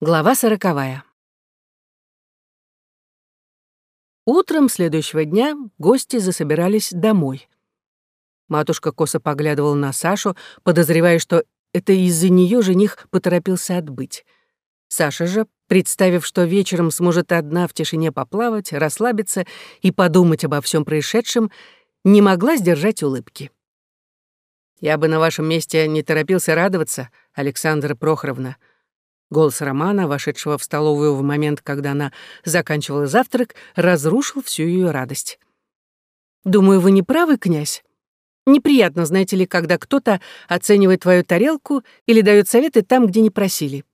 Глава сороковая. Утром следующего дня гости засобирались домой. Матушка косо поглядывала на Сашу, подозревая, что это из-за нее жених поторопился отбыть. Саша же, представив, что вечером сможет одна в тишине поплавать, расслабиться и подумать обо всем происшедшем, не могла сдержать улыбки. «Я бы на вашем месте не торопился радоваться, Александра Прохоровна», Голос Романа, вошедшего в столовую в момент, когда она заканчивала завтрак, разрушил всю ее радость. «Думаю, вы не правы, князь. Неприятно, знаете ли, когда кто-то оценивает твою тарелку или дает советы там, где не просили».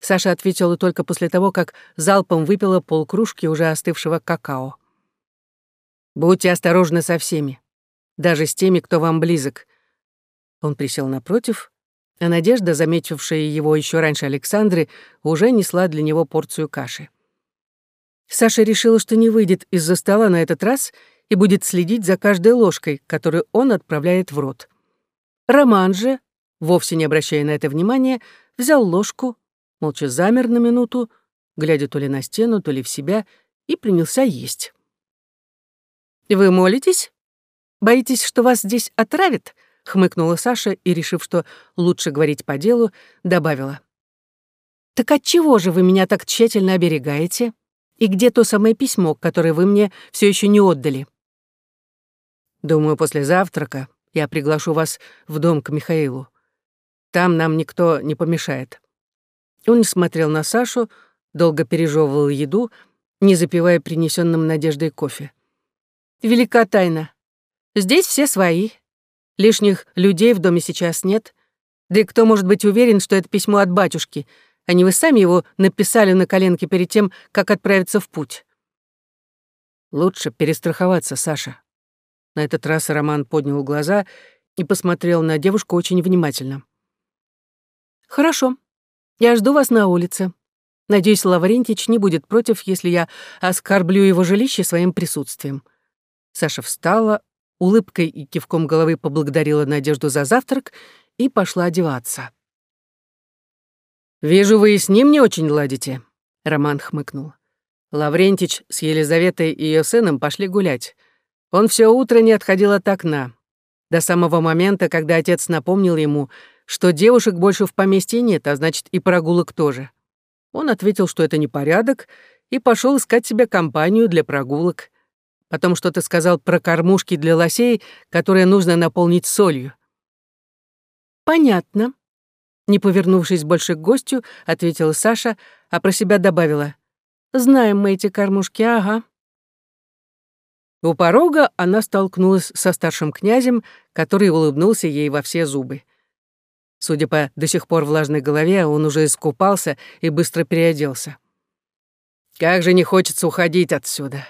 Саша ответила только после того, как залпом выпила полкружки уже остывшего какао. «Будьте осторожны со всеми, даже с теми, кто вам близок». Он присел напротив, а Надежда, заметившая его еще раньше Александры, уже несла для него порцию каши. Саша решила, что не выйдет из-за стола на этот раз и будет следить за каждой ложкой, которую он отправляет в рот. Роман же, вовсе не обращая на это внимания, взял ложку, молча замер на минуту, глядя то ли на стену, то ли в себя, и принялся есть. «Вы молитесь? Боитесь, что вас здесь отравят?» Хмыкнула Саша и, решив, что лучше говорить по делу, добавила. «Так отчего же вы меня так тщательно оберегаете? И где то самое письмо, которое вы мне все еще не отдали?» «Думаю, после завтрака я приглашу вас в дом к Михаилу. Там нам никто не помешает». Он смотрел на Сашу, долго пережевывал еду, не запивая принесенным надеждой кофе. «Велика тайна. Здесь все свои, Лишних людей в доме сейчас нет. Да и кто может быть уверен, что это письмо от батюшки, а не вы сами его написали на коленке перед тем, как отправиться в путь? Лучше перестраховаться, Саша. На этот раз Роман поднял глаза и посмотрел на девушку очень внимательно. «Хорошо. Я жду вас на улице. Надеюсь, Лаврентич не будет против, если я оскорблю его жилище своим присутствием». Саша встала, улыбкой и кивком головы поблагодарила Надежду за завтрак и пошла одеваться. «Вижу, вы и с ним не очень ладите», — Роман хмыкнул. Лаврентич с Елизаветой и ее сыном пошли гулять. Он все утро не отходил от окна. До самого момента, когда отец напомнил ему, что девушек больше в поместье нет, а значит и прогулок тоже. Он ответил, что это не порядок, и пошел искать себе компанию для прогулок. Потом что-то сказал про кормушки для лосей, которые нужно наполнить солью. «Понятно», — не повернувшись больше к гостю, ответила Саша, а про себя добавила. «Знаем мы эти кормушки, ага». У порога она столкнулась со старшим князем, который улыбнулся ей во все зубы. Судя по до сих пор влажной голове, он уже искупался и быстро переоделся. «Как же не хочется уходить отсюда!»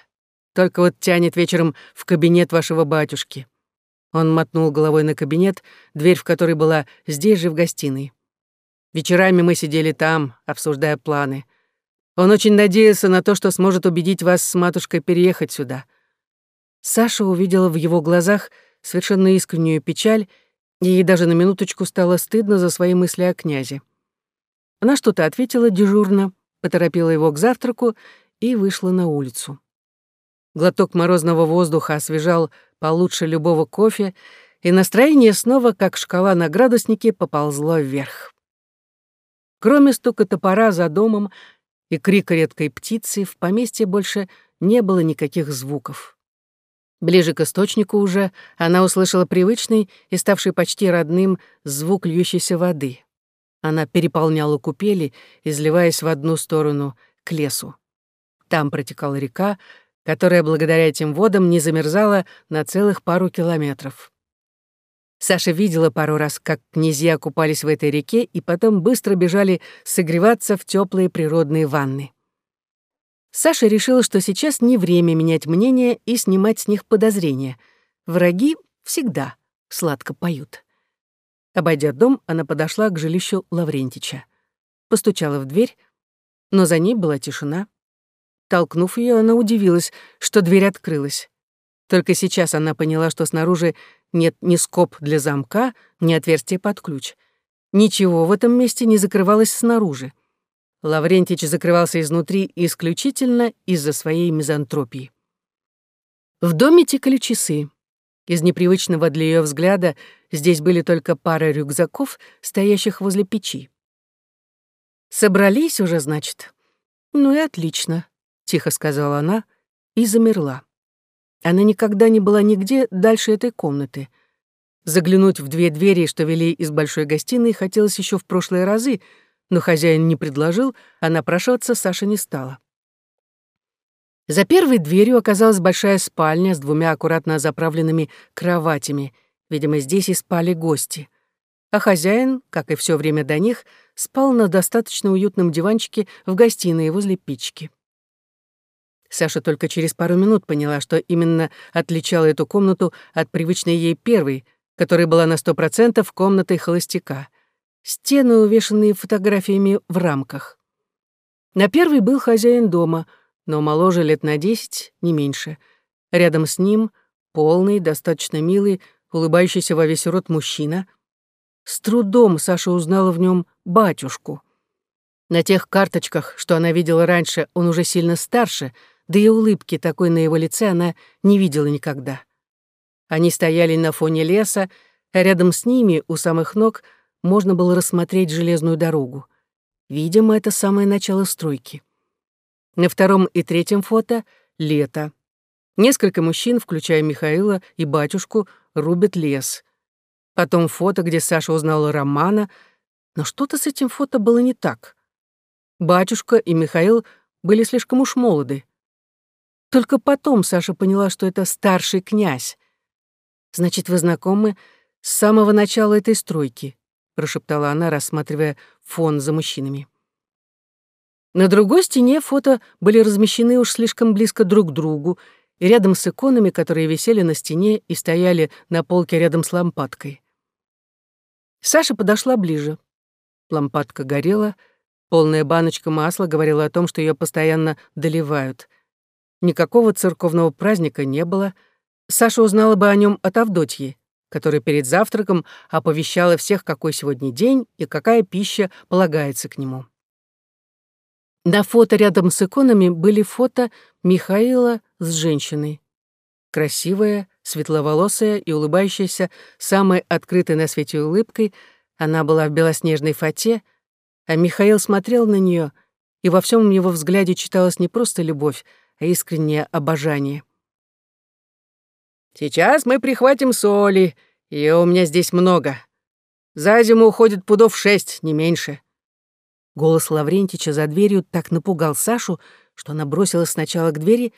Только вот тянет вечером в кабинет вашего батюшки». Он мотнул головой на кабинет, дверь в который была здесь же в гостиной. Вечерами мы сидели там, обсуждая планы. Он очень надеялся на то, что сможет убедить вас с матушкой переехать сюда. Саша увидела в его глазах совершенно искреннюю печаль, и ей даже на минуточку стало стыдно за свои мысли о князе. Она что-то ответила дежурно, поторопила его к завтраку и вышла на улицу. Глоток морозного воздуха освежал получше любого кофе, и настроение снова, как шкала на градуснике, поползло вверх. Кроме стука топора за домом и крика редкой птицы, в поместье больше не было никаких звуков. Ближе к источнику уже она услышала привычный и ставший почти родным звук льющейся воды. Она переполняла купели, изливаясь в одну сторону, к лесу. Там протекала река, которая благодаря этим водам не замерзала на целых пару километров. Саша видела пару раз, как князья купались в этой реке и потом быстро бежали согреваться в теплые природные ванны. Саша решила, что сейчас не время менять мнение и снимать с них подозрения. Враги всегда сладко поют. Обойдя дом, она подошла к жилищу Лаврентича. Постучала в дверь, но за ней была тишина. Толкнув ее, она удивилась, что дверь открылась. Только сейчас она поняла, что снаружи нет ни скоб для замка, ни отверстия под ключ. Ничего в этом месте не закрывалось снаружи. Лаврентич закрывался изнутри исключительно из-за своей мизантропии. В доме тикали часы. Из непривычного для ее взгляда здесь были только пара рюкзаков, стоящих возле печи. «Собрались уже, значит?» «Ну и отлично», — тихо сказала она и замерла. Она никогда не была нигде дальше этой комнаты. Заглянуть в две двери, что вели из большой гостиной, хотелось еще в прошлые разы, но хозяин не предложил, а напрашиваться Саша не стала. За первой дверью оказалась большая спальня с двумя аккуратно заправленными кроватями. Видимо, здесь и спали гости. А хозяин, как и все время до них, спал на достаточно уютном диванчике в гостиной возле печки. Саша только через пару минут поняла, что именно отличало эту комнату от привычной ей первой, которая была на сто процентов комнатой холостяка. Стены, увешанные фотографиями в рамках. На первой был хозяин дома — но моложе лет на десять, не меньше. Рядом с ним полный, достаточно милый, улыбающийся во весь рот мужчина. С трудом Саша узнала в нем батюшку. На тех карточках, что она видела раньше, он уже сильно старше, да и улыбки такой на его лице она не видела никогда. Они стояли на фоне леса, а рядом с ними, у самых ног, можно было рассмотреть железную дорогу. Видимо, это самое начало стройки. На втором и третьем фото — лето. Несколько мужчин, включая Михаила и батюшку, рубят лес. Потом фото, где Саша узнала Романа, но что-то с этим фото было не так. Батюшка и Михаил были слишком уж молоды. Только потом Саша поняла, что это старший князь. «Значит, вы знакомы с самого начала этой стройки», прошептала она, рассматривая фон за мужчинами. На другой стене фото были размещены уж слишком близко друг к другу, и рядом с иконами, которые висели на стене и стояли на полке рядом с лампадкой. Саша подошла ближе. Лампадка горела, полная баночка масла говорила о том, что ее постоянно доливают. Никакого церковного праздника не было. Саша узнала бы о нем от Авдотьи, которая перед завтраком оповещала всех, какой сегодня день и какая пища полагается к нему. На фото рядом с иконами были фото Михаила с женщиной. Красивая, светловолосая и улыбающаяся самой открытой на свете улыбкой, она была в белоснежной фате, а Михаил смотрел на нее, и во всем его взгляде читалась не просто любовь, искреннее обожание. «Сейчас мы прихватим соли, ее у меня здесь много. За зиму уходит пудов шесть, не меньше», Голос Лаврентича за дверью так напугал Сашу, что она бросилась сначала к двери,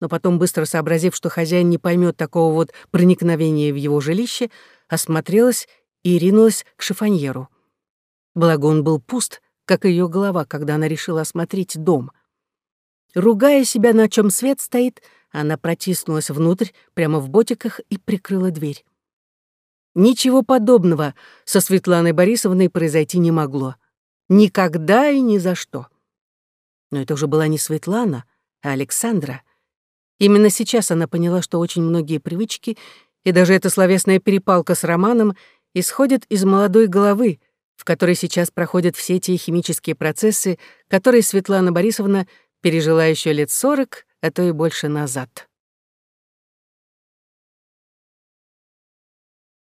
но потом, быстро сообразив, что хозяин не поймет такого вот проникновения в его жилище, осмотрелась и ринулась к шифоньеру. Благо он был пуст, как ее голова, когда она решила осмотреть дом. Ругая себя, на чем свет стоит, она протиснулась внутрь, прямо в ботиках, и прикрыла дверь. Ничего подобного со Светланой Борисовной произойти не могло. Никогда и ни за что. Но это уже была не Светлана, а Александра. Именно сейчас она поняла, что очень многие привычки и даже эта словесная перепалка с Романом исходят из молодой головы, в которой сейчас проходят все те химические процессы, которые Светлана Борисовна пережила еще лет сорок, а то и больше назад.